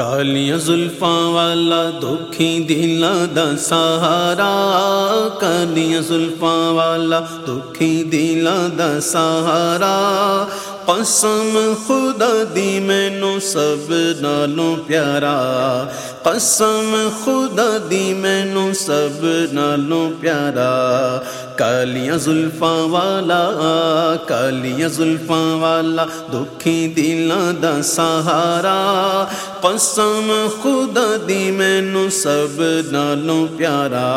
کالیاں زلفاں والا دکھی دلا دا سہارا کالیاں زلفاں والا دکھی دلا دا سہارا۔ قسم خدا دی مینو سب نالوں پیارا قسم خدا دی مینو سب نالوں پیارا کالیاں زلفاں والا، کالیاں زلفاں والا، دکھی دلاں دا سہارا قسم خدا دی مینو سب نالوں پیارا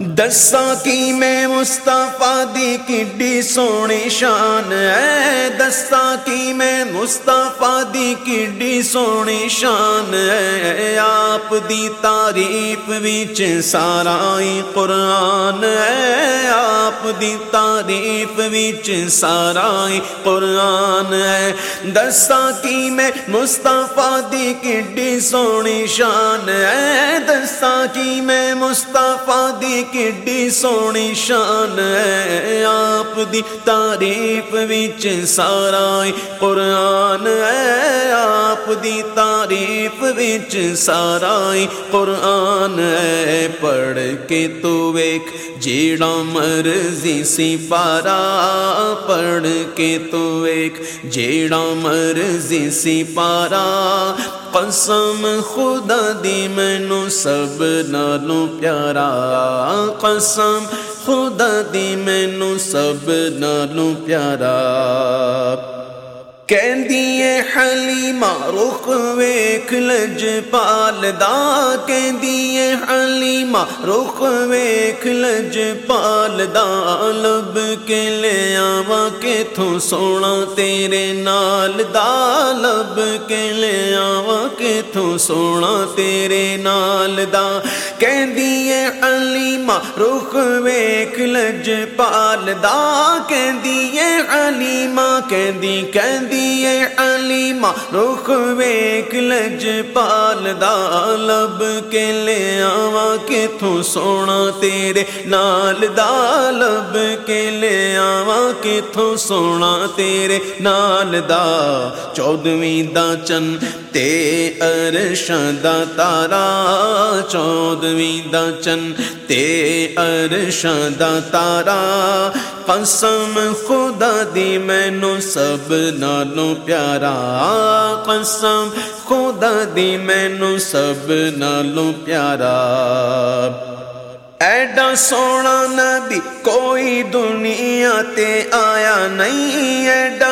دساں کی میں مصطفیٰ دی کڈی سونی شان ہے۔ دساں کی میں مصطفیٰ دی کڈی سونی شان ہے۔ آپ دی تعریف وچ سارا ہی قرآن ہے۔ آپ دی تعریف وچ سارا ہی قرآن ہے۔ دساں کی میں مصطفیٰ دی کڈی سونی شان ہے۔ دساں کی میں مصطفیٰ دی کڈی سونی شان ہے آپ دی تعریف وچ سارا قرآن ہے آپ دی تعریف وچ سارا قرآن ہے پڑھ کے تو ویک جیڑا مرضی سی پارا پڑھ کے تو ایک جیڑا مرضی سی پارا قسم خدا دی مینو سب نالوں پیارا۔ قسم خدا دی مینو سب نالوں پیارا۔ کہندیے حلیمہ، رخ ویکھ لج پالدا کہندیے حلیمہ، رخ ویکھ لج پالدا لب کے لے آواں کہ تھو سونا تیرے نال دا۔ لب کے لے آواں کہ تھو سونا تیرے نال دا۔ کہندیے حلیمہ رخ ویکھ لج پالدا کہندیے حلیمہ کہندی کہندی علیمہ رخ ویک لج پال دا، لب کے لے آوا کہ تھو سونا تیرے نال دا، لب کے لے آوا کہ تھو سونا تیرے نال دا۔ چودویں دا چن تے ارشاں دا تارا چودویں دا چن تے ارشاں دا تارا، قسم خدا دی مینو سب نالوں پیارا۔ قسم خدا دی مینو سب نالوں پیارا۔ ایڈا سونا نبی کوئی دنیا تے آیا نہیں۔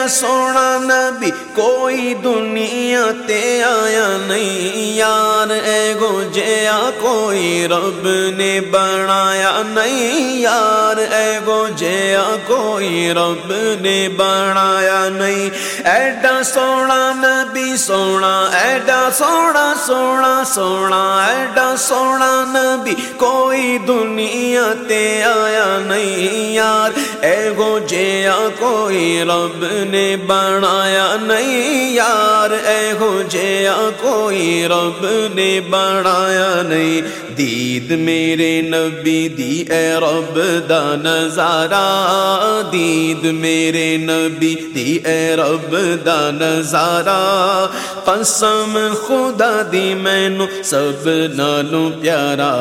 سونا نبی، کوئی دنیا تے آیا نہیں۔ یار اے گو جیا کوئی رب نے بنایا نہیں۔ یار اے گو جیا کوئی رب نے بنایا نہیں۔ ایڈا سونا نبی، سونا، ایڈا سونا سونا سونا، ایڈا سونا نبی۔ کوئی دنیا تے آیا نہیں۔ یار اے گو جیا کوئی رب نے بنایا نہیں یار، اے گو جیا کوئی رب نے بنایا نہیں۔ دید میرے نبی دی، اے رب دا نظارہ۔ دید میرے نبی دی، اے رب دا نظارہ۔ قسم خدا دی مینو سب نالوں پیارا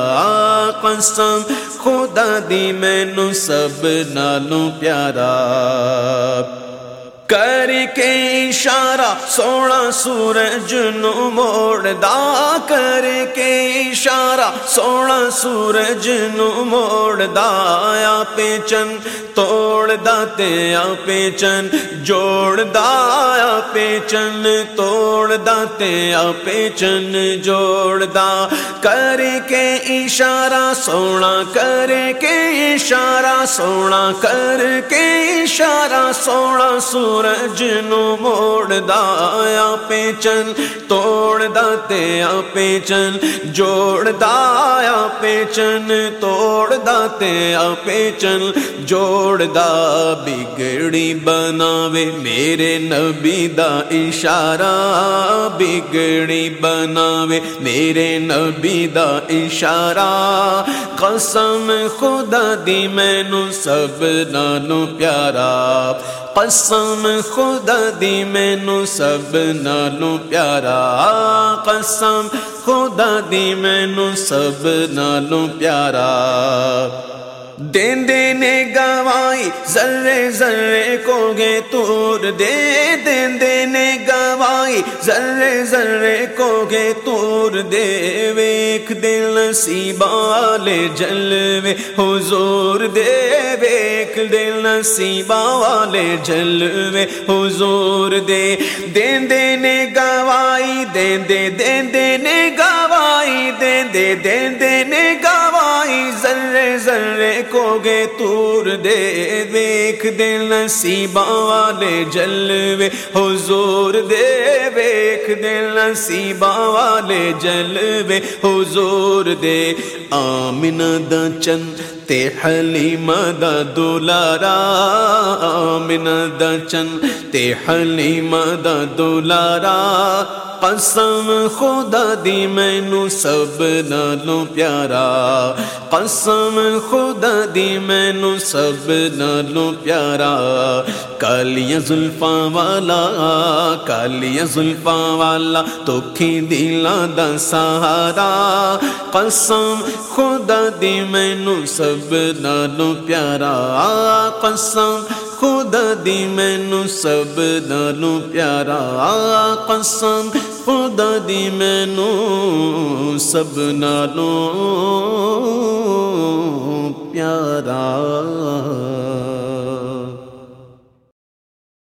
قسم خدا دی مینو سب نالوں پیارا کر کے اشارہ سونا سورج نو موڑ دا کر کے اشارہ سونا سورج نو موڑ دا یا پیچن توڑ دا تے یا پیچن جوڑ دا یا پیچن توڑ دا تے یا پیچن جوڑ دا کر کے اشارہ سونا کر کے اشارہ سونا کر کے اشارہ سونا سورج سورج نو موڑ دایا پیچن توڑ داتے آ پیچن جوڑ دایا پیچن توڑ داتے آ پیچن جوڑ دا بگڑی بناوے میرے نبی دا اشارہ۔ بگڑی بناوے میرے نبی دا اشارہ۔ قسم خدا دی مینو سب نالوں پیارا۔ قسم خدا دی مینو سب نالوں پیارا قسم خدا دی مینو سب نالوں پیارا دین دینے گوائی ذرے ذرے کو گے تور۔ دے دین دینے گوائی ذرے ذرے کو گے تور۔ دے ویک دل نصیب والے جلوے، حضور دے ویک دل نصیب والے جلوے، حضور دے۔ دین دینے گوائی دین دے، دین دینے گوائی دین دے، دین دینے گوائی ذرے کو گے تور دے دیکھ دل نصیبہ والے جلوے، حضور دے دیکھ دل نصیبہ والے جلوے، حضور دے۔ آمن دا چن تے حلیم دا دولارا آمن دا چن تے حلیم دا دولارا قسم خدا دی مینو سب نالوں پیارا۔ قسم خدا دی مینو سب نالوں پیارا۔ کالیاں زلفاں والا کالیاں زلفاں والا تو دلا دا سہارا۔ قسم خدا دی مینو سب نالوں پیارا۔ قسم خدا دی مینو سب نالوں پیارا۔ قسم خدا دی مینو سب نالوں پیارا۔